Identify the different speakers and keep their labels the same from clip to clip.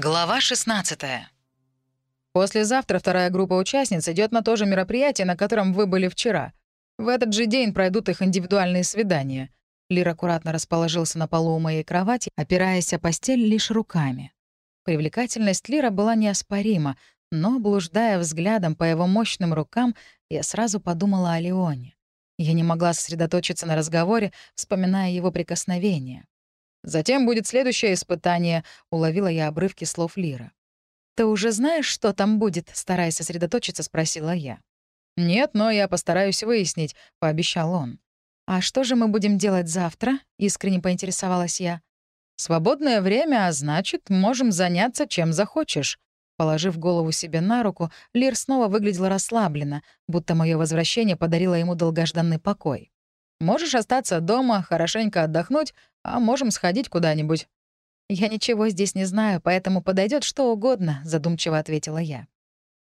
Speaker 1: Глава 16
Speaker 2: Послезавтра вторая группа участниц идет на то же мероприятие, на котором вы были вчера. В этот же день пройдут их индивидуальные свидания. Лир аккуратно расположился на полу у моей кровати, опираясь о постель лишь руками. Привлекательность Лира была неоспорима, но, блуждая взглядом по его мощным рукам, я сразу подумала о Леоне. Я не могла сосредоточиться на разговоре, вспоминая его прикосновения. Затем будет следующее испытание, уловила я обрывки слов Лира. Ты уже знаешь, что там будет? стараясь сосредоточиться, спросила я. Нет, но я постараюсь выяснить, пообещал он. А что же мы будем делать завтра? искренне поинтересовалась я. Свободное время, а значит, можем заняться чем захочешь. Положив голову себе на руку, Лир снова выглядел расслабленно, будто мое возвращение подарило ему долгожданный покой. «Можешь остаться дома, хорошенько отдохнуть, а можем сходить куда-нибудь». «Я ничего здесь не знаю, поэтому подойдет что угодно», — задумчиво ответила я.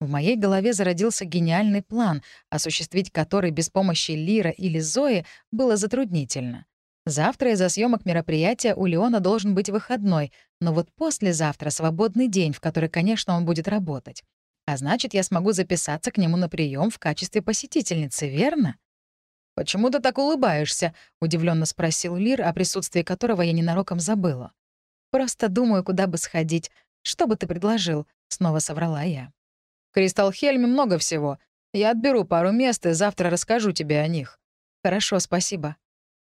Speaker 2: В моей голове зародился гениальный план, осуществить который без помощи Лира или Зои было затруднительно. Завтра из-за съемок мероприятия у Леона должен быть выходной, но вот послезавтра свободный день, в который, конечно, он будет работать. А значит, я смогу записаться к нему на прием в качестве посетительницы, верно? «Почему ты так улыбаешься?» — удивленно спросил Лир, о присутствии которого я ненароком забыла. «Просто думаю, куда бы сходить. Что бы ты предложил?» — снова соврала я. «В Кристалхельме много всего. Я отберу пару мест и завтра расскажу тебе о них». «Хорошо, спасибо».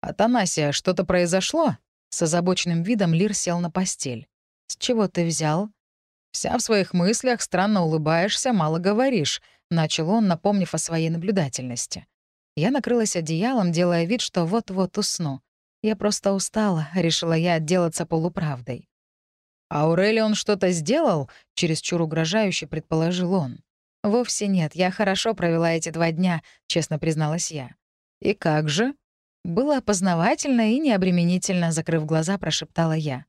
Speaker 2: «Атанасия, что-то произошло?» С озабоченным видом Лир сел на постель. «С чего ты взял?» «Вся в своих мыслях, странно улыбаешься, мало говоришь», — начал он, напомнив о своей наблюдательности. Я накрылась одеялом, делая вид, что вот-вот усну. Я просто устала, решила я отделаться полуправдой. «А Аурелион что-то сделал?» — чересчур угрожающе предположил он. «Вовсе нет, я хорошо провела эти два дня», — честно призналась я. «И как же?» Было опознавательно и необременительно, закрыв глаза, прошептала я.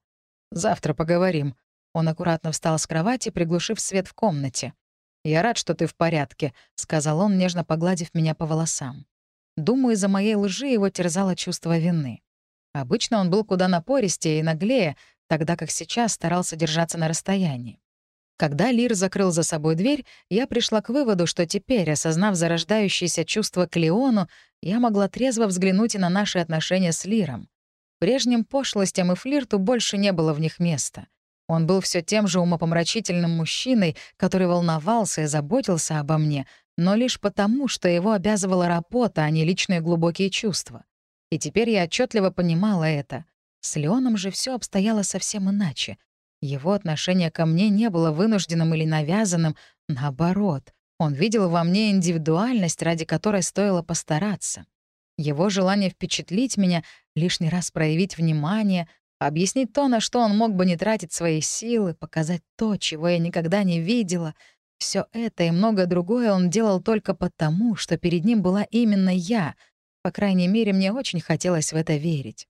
Speaker 2: «Завтра поговорим». Он аккуратно встал с кровати, приглушив свет в комнате. «Я рад, что ты в порядке», — сказал он, нежно погладив меня по волосам. Думаю, из-за моей лжи его терзало чувство вины. Обычно он был куда напористее и наглее, тогда как сейчас старался держаться на расстоянии. Когда Лир закрыл за собой дверь, я пришла к выводу, что теперь, осознав зарождающееся чувство к Леону, я могла трезво взглянуть и на наши отношения с Лиром. Прежним пошлостям и флирту больше не было в них места. Он был все тем же умопомрачительным мужчиной, который волновался и заботился обо мне, но лишь потому, что его обязывала работа, а не личные глубокие чувства. И теперь я отчетливо понимала это. С Леоном же все обстояло совсем иначе. Его отношение ко мне не было вынужденным или навязанным, наоборот. Он видел во мне индивидуальность, ради которой стоило постараться. Его желание впечатлить меня, лишний раз проявить внимание, объяснить то, на что он мог бы не тратить свои силы, показать то, чего я никогда не видела — все это и многое другое он делал только потому, что перед ним была именно я. По крайней мере, мне очень хотелось в это верить.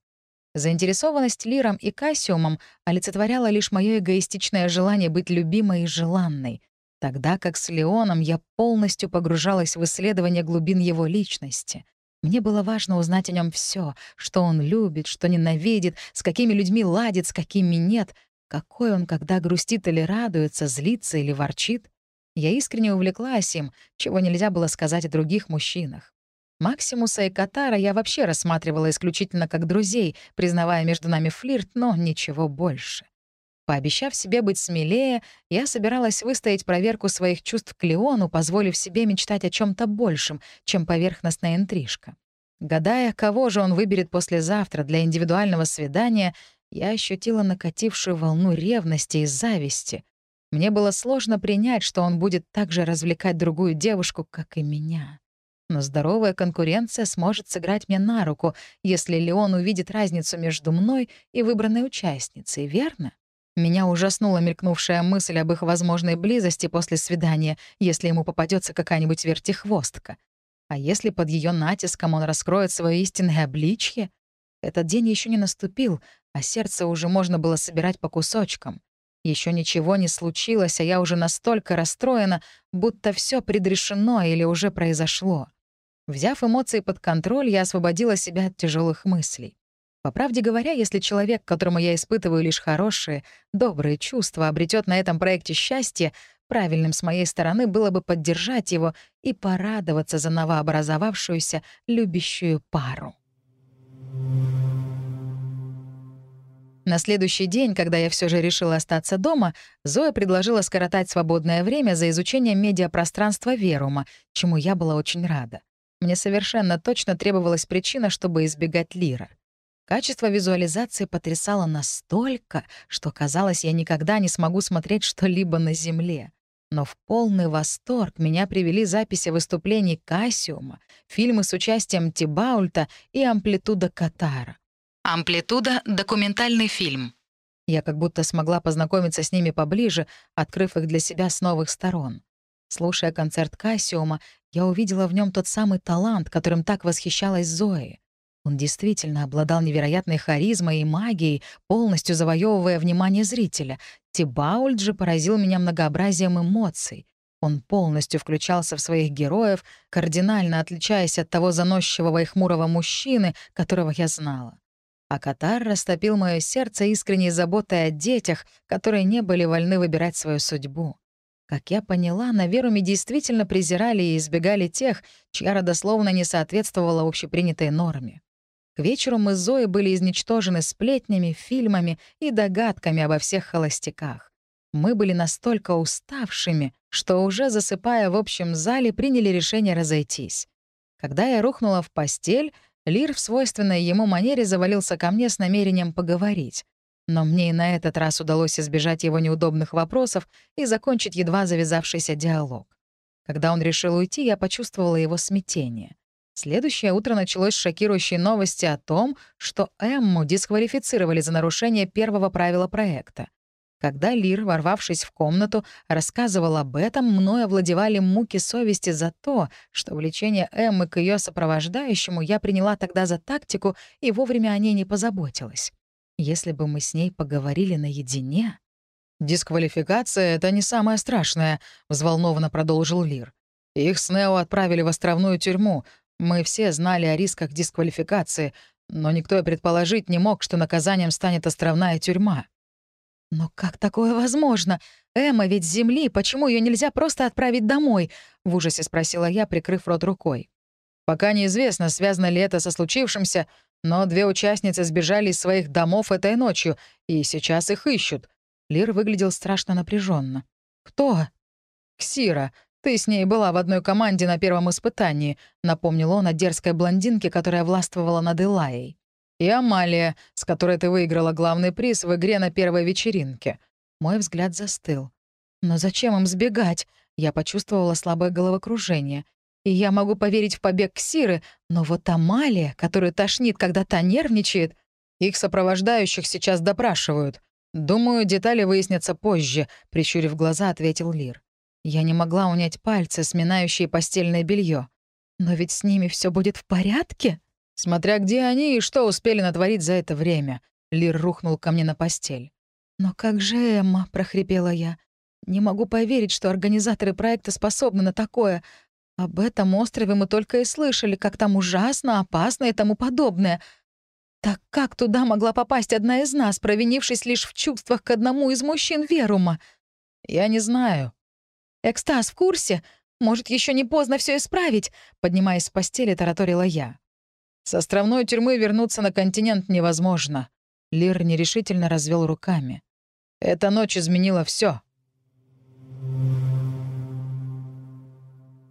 Speaker 2: Заинтересованность Лиром и Кассиумом олицетворяла лишь мое эгоистичное желание быть любимой и желанной, тогда как с Леоном я полностью погружалась в исследование глубин его личности. Мне было важно узнать о нем все, что он любит, что ненавидит, с какими людьми ладит, с какими нет, какой он, когда грустит или радуется, злится или ворчит. Я искренне увлеклась им, чего нельзя было сказать о других мужчинах. Максимуса и Катара я вообще рассматривала исключительно как друзей, признавая между нами флирт, но ничего больше. Пообещав себе быть смелее, я собиралась выстоять проверку своих чувств к Леону, позволив себе мечтать о чем то большем, чем поверхностная интрижка. Гадая, кого же он выберет послезавтра для индивидуального свидания, я ощутила накатившую волну ревности и зависти. Мне было сложно принять, что он будет так же развлекать другую девушку, как и меня. Но здоровая конкуренция сможет сыграть мне на руку, если Леон увидит разницу между мной и выбранной участницей, верно? Меня ужаснула мелькнувшая мысль об их возможной близости после свидания, если ему попадется какая-нибудь вертихвостка. А если под ее натиском он раскроет свое истинное обличье? Этот день еще не наступил, а сердце уже можно было собирать по кусочкам. Еще ничего не случилось, а я уже настолько расстроена, будто все предрешено или уже произошло. Взяв эмоции под контроль, я освободила себя от тяжелых мыслей. По правде говоря, если человек, которому я испытываю лишь хорошие, добрые чувства, обретет на этом проекте счастье, правильным с моей стороны было бы поддержать его и порадоваться за новообразовавшуюся любящую пару. На следующий день, когда я все же решила остаться дома, Зоя предложила скоротать свободное время за изучением медиапространства Верума, чему я была очень рада. Мне совершенно точно требовалась причина, чтобы избегать Лира. Качество визуализации потрясало настолько, что казалось, я никогда не смогу смотреть что-либо на Земле. Но в полный восторг меня привели записи выступлений Кассиума, фильмы с участием Тибаульта и Амплитуда Катара.
Speaker 1: «Амплитуда» — документальный фильм.
Speaker 2: Я как будто смогла познакомиться с ними поближе, открыв их для себя с новых сторон. Слушая концерт Кассиума, я увидела в нем тот самый талант, которым так восхищалась Зои. Он действительно обладал невероятной харизмой и магией, полностью завоевывая внимание зрителя. Тибаульд же поразил меня многообразием эмоций. Он полностью включался в своих героев, кардинально отличаясь от того заносчивого и хмурого мужчины, которого я знала. А Катар растопил мое сердце искренней заботой о детях, которые не были вольны выбирать свою судьбу. Как я поняла, на Веруме действительно презирали и избегали тех, чья родословно не соответствовала общепринятой норме. К вечеру мы с Зоей были изничтожены сплетнями, фильмами и догадками обо всех холостяках. Мы были настолько уставшими, что уже засыпая в общем зале, приняли решение разойтись. Когда я рухнула в постель, Лир в свойственной ему манере завалился ко мне с намерением поговорить. Но мне и на этот раз удалось избежать его неудобных вопросов и закончить едва завязавшийся диалог. Когда он решил уйти, я почувствовала его смятение. Следующее утро началось с шокирующей новости о том, что Эмму дисквалифицировали за нарушение первого правила проекта. Когда Лир, ворвавшись в комнату, рассказывал об этом, мной овладевали муки совести за то, что влечение Эммы к ее сопровождающему я приняла тогда за тактику и вовремя о ней не позаботилась. Если бы мы с ней поговорили наедине...
Speaker 3: «Дисквалификация — это не самое страшное», — взволнованно продолжил Лир. «Их с Нео отправили в островную тюрьму, мы все знали о рисках дисквалификации, но никто и предположить не мог, что наказанием станет островная тюрьма.
Speaker 2: «Но как такое возможно? Эмма ведь с земли, почему ее нельзя просто отправить домой?» — в ужасе спросила я, прикрыв рот рукой.
Speaker 3: «Пока неизвестно, связано ли это со случившимся, но две участницы сбежали из своих домов этой ночью, и сейчас их ищут».
Speaker 2: Лир выглядел страшно напряженно. «Кто?»
Speaker 3: «Ксира. «Ты с ней была в одной команде на первом испытании», — напомнил он о дерзкой блондинке, которая властвовала над Элайей. «И Амалия, с которой ты выиграла главный приз в игре на первой вечеринке».
Speaker 2: Мой взгляд застыл. «Но зачем им сбегать?» Я почувствовала слабое головокружение. И я могу поверить в побег Ксиры, но вот Амалия, которую тошнит, когда та нервничает...
Speaker 3: Их сопровождающих сейчас допрашивают. Думаю, детали выяснятся позже», — прищурив глаза, ответил Лир.
Speaker 2: Я не могла унять пальцы, сминающие постельное белье. Но ведь с ними все будет в порядке?
Speaker 3: Смотря где они и что успели натворить за это время. Лир рухнул ко мне на постель.
Speaker 2: «Но как же Эмма?» — прохрипела я. «Не могу поверить, что организаторы проекта способны на такое. Об этом острове мы только и слышали, как там ужасно, опасно и тому подобное. Так как туда могла попасть одна из нас, провинившись лишь в чувствах к одному из мужчин Верума?»
Speaker 3: «Я не знаю»,
Speaker 2: «Экстаз в курсе? Может, еще не поздно все исправить?» Поднимаясь с постели, тараторила я.
Speaker 3: «С островной тюрьмы вернуться на континент невозможно». Лир нерешительно развел руками. «Эта ночь изменила все.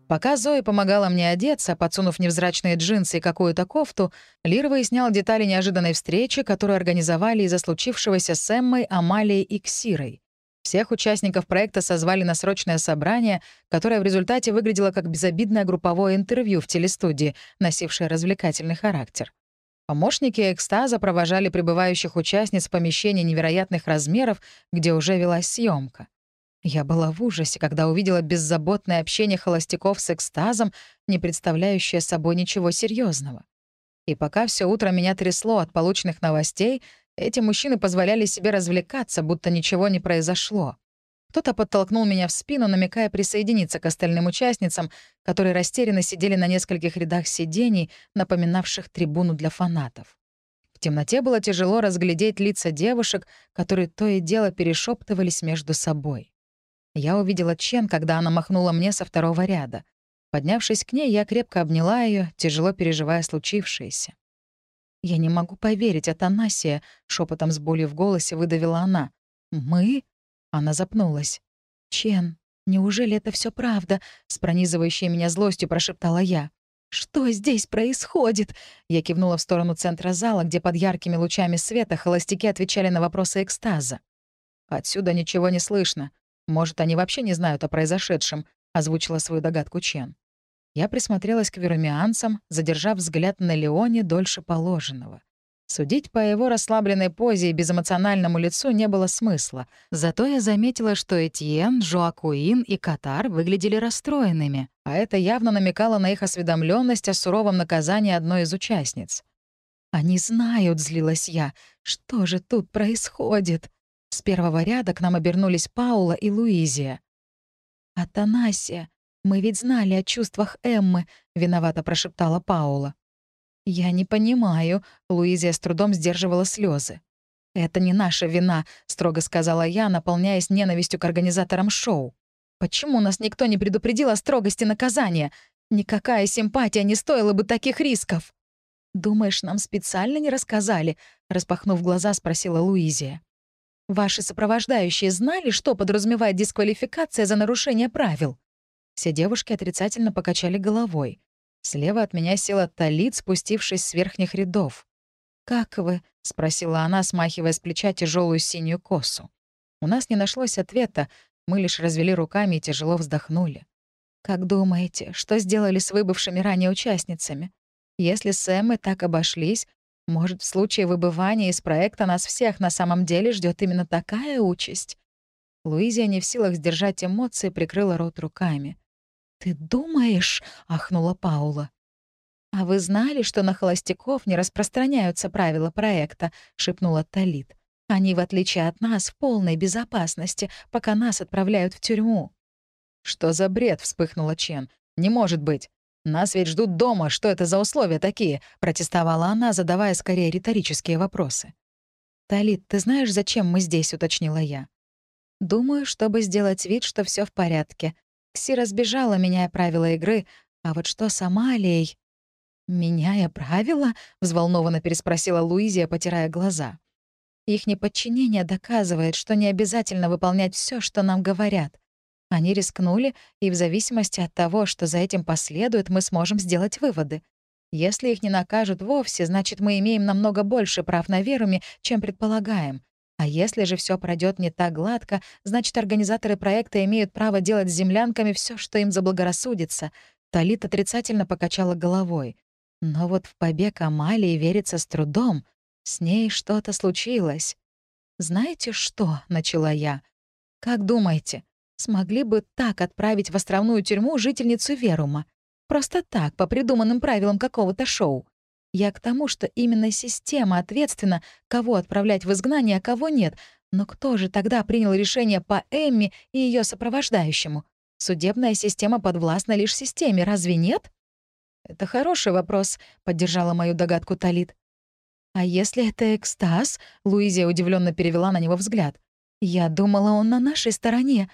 Speaker 2: Пока Зоя помогала мне одеться, подсунув невзрачные джинсы и какую-то кофту, Лир выяснял детали неожиданной встречи, которую организовали из-за случившегося с Эммой, Амалией и Ксирой. Всех участников проекта созвали на срочное собрание, которое в результате выглядело как безобидное групповое интервью в телестудии, носившее развлекательный характер. Помощники экстаза провожали прибывающих участниц в помещение невероятных размеров, где уже велась съемка. Я была в ужасе, когда увидела беззаботное общение холостяков с экстазом, не представляющее собой ничего серьезного. И пока все утро меня трясло от полученных новостей, эти мужчины позволяли себе развлекаться, будто ничего не произошло. Кто-то подтолкнул меня в спину, намекая присоединиться к остальным участницам, которые растерянно сидели на нескольких рядах сидений, напоминавших трибуну для фанатов. В темноте было тяжело разглядеть лица девушек, которые то и дело перешептывались между собой. Я увидела Чен, когда она махнула мне со второго ряда. Поднявшись к ней, я крепко обняла ее, тяжело переживая случившееся. «Я не могу поверить, Атанасия», — шепотом с болью в голосе выдавила она. «Мы?» — она запнулась. «Чен, неужели это все правда?» — с пронизывающей меня злостью прошептала я. «Что здесь происходит?» Я кивнула в сторону центра зала, где под яркими лучами света холостяки отвечали на вопросы экстаза. «Отсюда ничего не слышно. Может, они вообще не знают о произошедшем», — озвучила свою догадку Чен. Я присмотрелась к верумианцам, задержав взгляд на Леоне дольше положенного. Судить по его расслабленной позе и безэмоциональному лицу не было смысла. Зато я заметила, что Этьен, Жоакуин и Катар выглядели расстроенными, а это явно намекало на их осведомленность о суровом наказании одной из участниц. «Они знают», — злилась я. «Что же тут происходит?» С первого ряда к нам обернулись Паула и Луизия. «Атанасия, мы ведь знали о чувствах Эммы», — виновато прошептала Паула. «Я не понимаю», — Луизия с трудом сдерживала слезы. «Это не наша вина», — строго сказала я, наполняясь ненавистью к организаторам шоу. «Почему нас никто не предупредил о строгости наказания? Никакая симпатия не стоила бы таких рисков». «Думаешь, нам специально не рассказали?» — распахнув глаза, спросила Луизия. «Ваши сопровождающие знали, что подразумевает дисквалификация за нарушение правил?» Все девушки отрицательно покачали головой. Слева от меня села Талит, спустившись с верхних рядов. «Как вы?» — спросила она, смахивая с плеча тяжелую синюю косу. У нас не нашлось ответа, мы лишь развели руками и тяжело вздохнули. «Как думаете, что сделали с выбывшими ранее участницами? Если с Эммой так обошлись, может, в случае выбывания из проекта нас всех на самом деле ждет именно такая участь?» Луизия не в силах сдержать эмоции, прикрыла рот руками. «Ты думаешь?» — ахнула Паула. «А вы знали, что на холостяков не распространяются правила проекта?» — шепнула Талит. «Они, в отличие от нас, в полной безопасности, пока нас отправляют в тюрьму».
Speaker 3: «Что за бред?» — вспыхнула Чен. «Не может быть. Нас ведь ждут дома. Что это за условия такие?» — протестовала она, задавая скорее риторические вопросы.
Speaker 2: «Талит, ты знаешь, зачем мы здесь?» — уточнила я. «Думаю, чтобы сделать вид, что все в порядке», Кси разбежала, меняя правила игры, а вот что с Амалией... «Меняя правила?» — взволнованно переспросила Луизия, потирая глаза. «Их неподчинение доказывает, что не обязательно выполнять все, что нам говорят. Они рискнули, и в зависимости от того, что за этим последует, мы сможем сделать выводы. Если их не накажут вовсе, значит, мы имеем намного больше прав на Веруме, чем предполагаем. А если же все пройдет не так гладко, значит, организаторы проекта имеют право делать с землянками все, что им заблагорассудится. Талит отрицательно покачала головой. Но вот в побег Амалии верится с трудом. С ней что-то случилось. «Знаете что?» — начала я. «Как думаете, смогли бы так отправить в островную тюрьму жительницу Верума? Просто так, по придуманным правилам какого-то шоу? Я к тому, что именно система ответственна, кого отправлять в изгнание, а кого нет. Но кто же тогда принял решение по Эмми и ее сопровождающему? Судебная система подвластна лишь системе, разве нет? «Это хороший вопрос», — поддержала мою догадку Талит. «А если это экстаз?» — Луизия удивленно перевела на него взгляд. «Я думала, он на нашей стороне.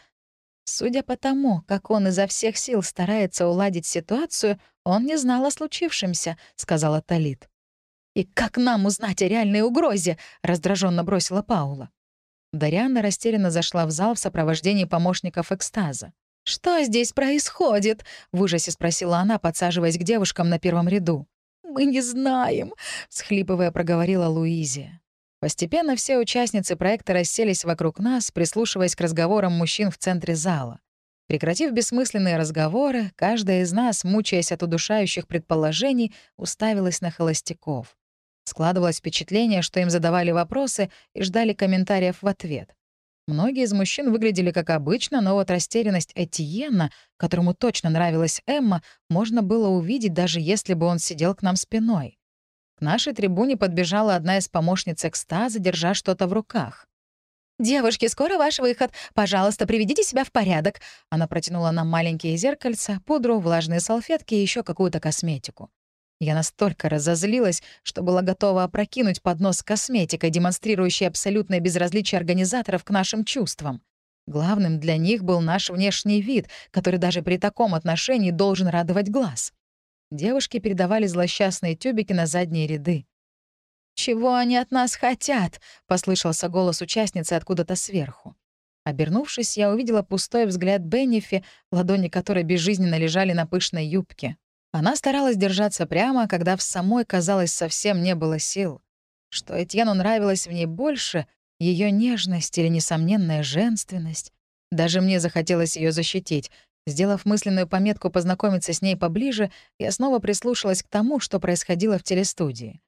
Speaker 2: Судя по тому, как он изо всех сил старается уладить ситуацию, он не знал о случившемся, сказала Талит. И как нам узнать о реальной угрозе? раздраженно бросила Паула. Дариана растерянно зашла в зал в сопровождении помощников экстаза. «Что здесь происходит?» — в ужасе спросила она, подсаживаясь к девушкам на первом ряду. «Мы не знаем», — всхлипывая проговорила Луизия. Постепенно все участницы проекта расселись вокруг нас, прислушиваясь к разговорам мужчин в центре зала. Прекратив бессмысленные разговоры, каждая из нас, мучаясь от удушающих предположений, уставилась на холостяков. Складывалось впечатление, что им задавали вопросы и ждали комментариев в ответ. Многие из мужчин выглядели как обычно, но вот растерянность Этьена, которому точно нравилась Эмма, можно было увидеть, даже если бы он сидел к нам спиной. К нашей трибуне подбежала одна из помощниц экстаза, держа что-то в руках. «Девушки, скоро ваш выход. Пожалуйста, приведите себя в порядок». Она протянула нам маленькие зеркальца, пудру, влажные салфетки и еще какую-то косметику. Я настолько разозлилась, что была готова опрокинуть поднос косметикой, демонстрирующей абсолютное безразличие организаторов к нашим чувствам. Главным для них был наш внешний вид, который даже при таком отношении должен радовать глаз. Девушки передавали злосчастные тюбики на задние ряды. «Чего они от нас хотят?» — послышался голос участницы откуда-то сверху. Обернувшись, я увидела пустой взгляд Беннифи, ладони которой безжизненно лежали на пышной юбке. Она старалась держаться прямо, когда в самой, казалось, совсем не было сил. Что Этьену нравилось в ней больше, ее нежность или несомненная женственность. Даже мне захотелось ее защитить. Сделав мысленную пометку познакомиться с ней поближе, я снова прислушалась к тому, что происходило в телестудии.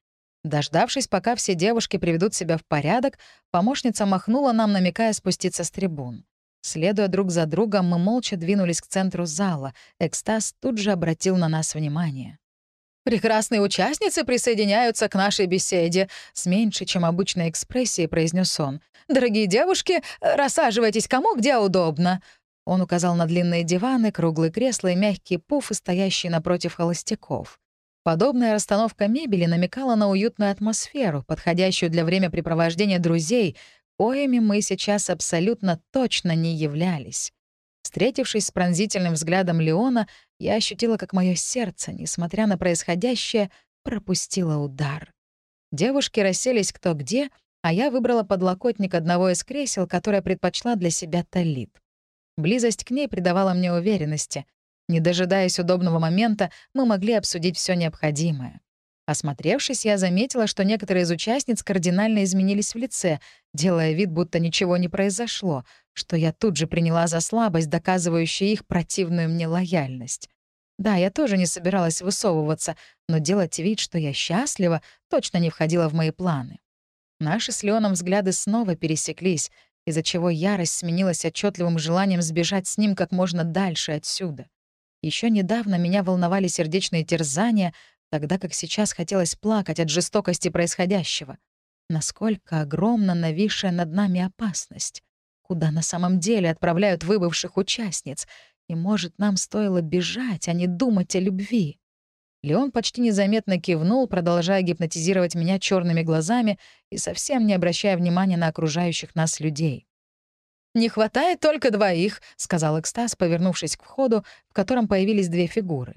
Speaker 2: Дождавшись, пока все девушки приведут себя в порядок, помощница махнула нам, намекая спуститься с трибун. Следуя друг за другом, мы молча двинулись к центру зала. Экстаз тут же обратил на нас внимание. «Прекрасные участницы присоединяются к нашей беседе», — с меньшей, чем обычной экспрессией произнес он. «Дорогие девушки, рассаживайтесь кому где удобно». Он указал на длинные диваны, круглые кресла и мягкие пуфы, стоящие напротив холостяков. Подобная расстановка мебели намекала на уютную атмосферу, подходящую для времяпрепровождения друзей, коими мы сейчас абсолютно точно не являлись. Встретившись с пронзительным взглядом Леона, я ощутила, как мое сердце, несмотря на происходящее, пропустило удар. Девушки расселись кто где, а я выбрала подлокотник одного из кресел, которое предпочла для себя Талит. Близость к ней придавала мне уверенности. Не дожидаясь удобного момента, мы могли обсудить все необходимое. Осмотревшись, я заметила, что некоторые из участниц кардинально изменились в лице, делая вид, будто ничего не произошло, что я тут же приняла за слабость, доказывающую их противную мне лояльность. Да, я тоже не собиралась высовываться, но делать вид, что я счастлива, точно не входило в мои планы. Наши с Леоном взгляды снова пересеклись, из-за чего ярость сменилась отчетливым желанием сбежать с ним как можно дальше отсюда. Еще недавно меня волновали сердечные терзания, тогда как сейчас хотелось плакать от жестокости происходящего. Насколько огромна нависшая над нами опасность. Куда на самом деле отправляют выбывших участниц? И, может, нам стоило бежать, а не думать о любви? Леон почти незаметно кивнул, продолжая гипнотизировать меня черными глазами и совсем не обращая внимания на окружающих нас людей. «Не хватает только двоих», — сказал Экстаз, повернувшись к входу, в котором появились две фигуры.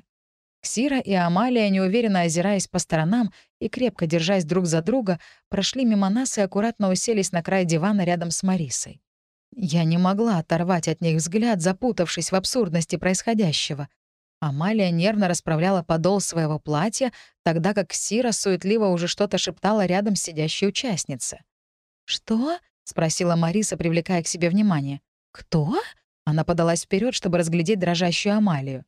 Speaker 2: Ксира и Амалия, неуверенно озираясь по сторонам и крепко держась друг за друга, прошли мимо нас и аккуратно уселись на край дивана рядом с Марисой. Я не могла оторвать от них взгляд, запутавшись в абсурдности происходящего. Амалия нервно расправляла подол своего платья, тогда как Ксира суетливо уже что-то шептала рядом сидящей участнице. «Что?» — спросила Мариса, привлекая к себе внимание. «Кто?» Она подалась вперед, чтобы разглядеть дрожащую Амалию.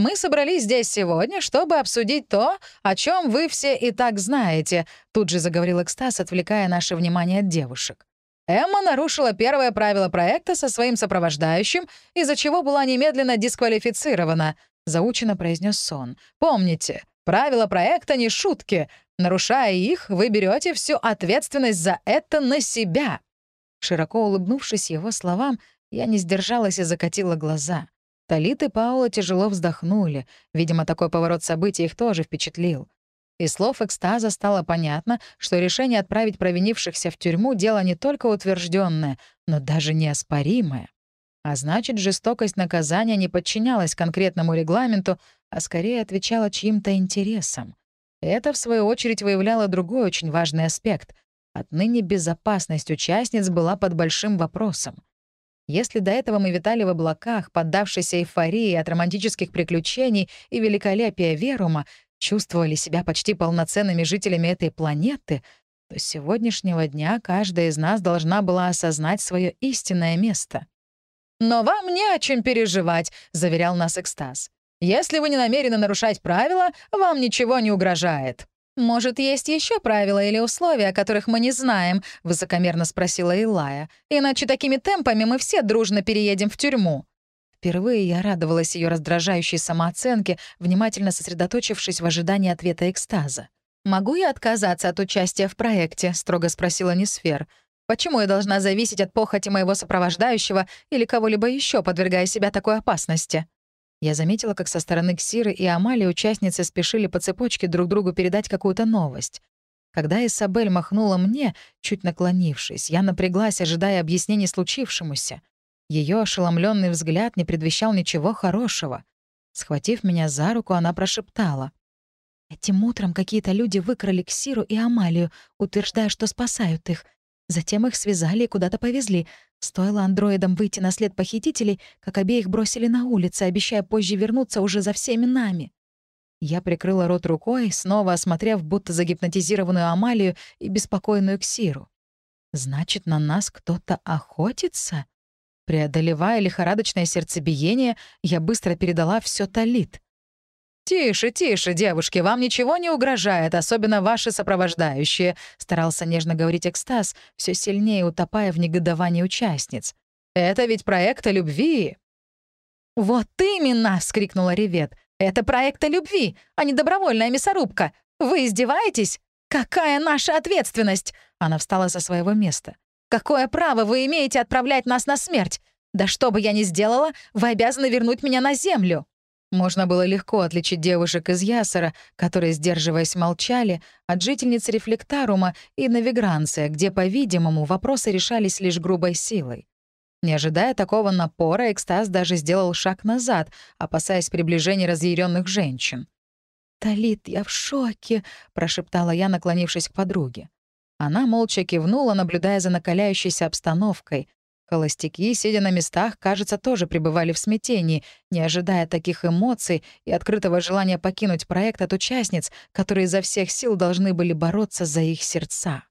Speaker 2: Мы собрались здесь сегодня, чтобы обсудить то, о чем вы все и так знаете», — тут же заговорил Экстаз, отвлекая наше внимание от девушек. Эмма нарушила первое правило проекта со своим сопровождающим, из-за чего была немедленно дисквалифицирована, — заучено произнес Сон. «Помните, правила проекта не шутки. Нарушая их, вы берете всю ответственность за это на себя». Широко улыбнувшись его словам, я не сдержалась и закатила глаза. Талит и Паула тяжело вздохнули. Видимо, такой поворот событий их тоже впечатлил. Из слов экстаза стало понятно, что решение отправить провинившихся в тюрьму — дело не только утвержденное, но даже неоспоримое. А значит, жестокость наказания не подчинялась конкретному регламенту, а скорее отвечала чьим-то интересам. Это, в свою очередь, выявляло другой очень важный аспект. Отныне безопасность участниц была под большим вопросом. Если до этого мы витали в облаках, поддавшись эйфории от романтических приключений и великолепия Верума, чувствовали себя почти полноценными жителями этой планеты, то с сегодняшнего дня каждая из нас должна была осознать свое истинное место. «Но вам не о чем переживать», — заверял нас экстаз. «Если вы не намерены нарушать правила, вам ничего не угрожает». «Может, есть еще правила или условия, о которых мы не знаем?» — высокомерно спросила Илая. «Иначе такими темпами мы все дружно переедем в тюрьму». Впервые я радовалась ее раздражающей самооценке, внимательно сосредоточившись в ожидании ответа экстаза. «Могу я отказаться от участия в проекте?» — строго спросила Несфер. «Почему я должна зависеть от похоти моего сопровождающего или кого-либо еще, подвергая себя такой опасности?» Я заметила, как со стороны Ксиры и Амали участницы спешили по цепочке друг другу передать какую-то новость. Когда Исабель махнула мне, чуть наклонившись, я напряглась, ожидая объяснений случившемуся. Ее ошеломленный взгляд не предвещал ничего хорошего. Схватив меня за руку, она прошептала. «Этим утром какие-то люди выкрали Ксиру и Амалию, утверждая, что спасают их. Затем их связали и куда-то повезли. Стоило андроидам выйти на след похитителей, как обеих бросили на улице, обещая позже вернуться уже за всеми нами. Я прикрыла рот рукой, снова осмотрев будто загипнотизированную Амалию и беспокойную Ксиру. «Значит, на нас кто-то охотится?» Преодолевая лихорадочное сердцебиение, я быстро передала все Талит. «Тише, тише, девушки, вам ничего не угрожает, особенно ваши сопровождающие», — старался нежно говорить экстаз, все сильнее утопая в негодовании участниц. «Это ведь проект о любви». «Вот именно!» — вскрикнула Ревет. Это проект о любви, а не добровольная мясорубка. Вы издеваетесь? Какая наша ответственность?» Она встала со своего места. «Какое право вы имеете отправлять нас на смерть? Да что бы я ни сделала, вы обязаны вернуть меня на землю». Можно было легко отличить девушек из Ясера, которые, сдерживаясь, молчали, от жительниц Рефлектарума и Навигранция, где, по-видимому, вопросы решались лишь грубой силой. Не ожидая такого напора, экстаз даже сделал шаг назад, опасаясь приближения разъяренных женщин. «Талит, я в шоке», — прошептала я, наклонившись к подруге. Она молча кивнула, наблюдая за накаляющейся обстановкой. Холостяки, сидя на местах, кажется, тоже пребывали в смятении, не ожидая таких эмоций и открытого желания покинуть проект от участниц, которые изо всех сил должны были бороться за их сердца.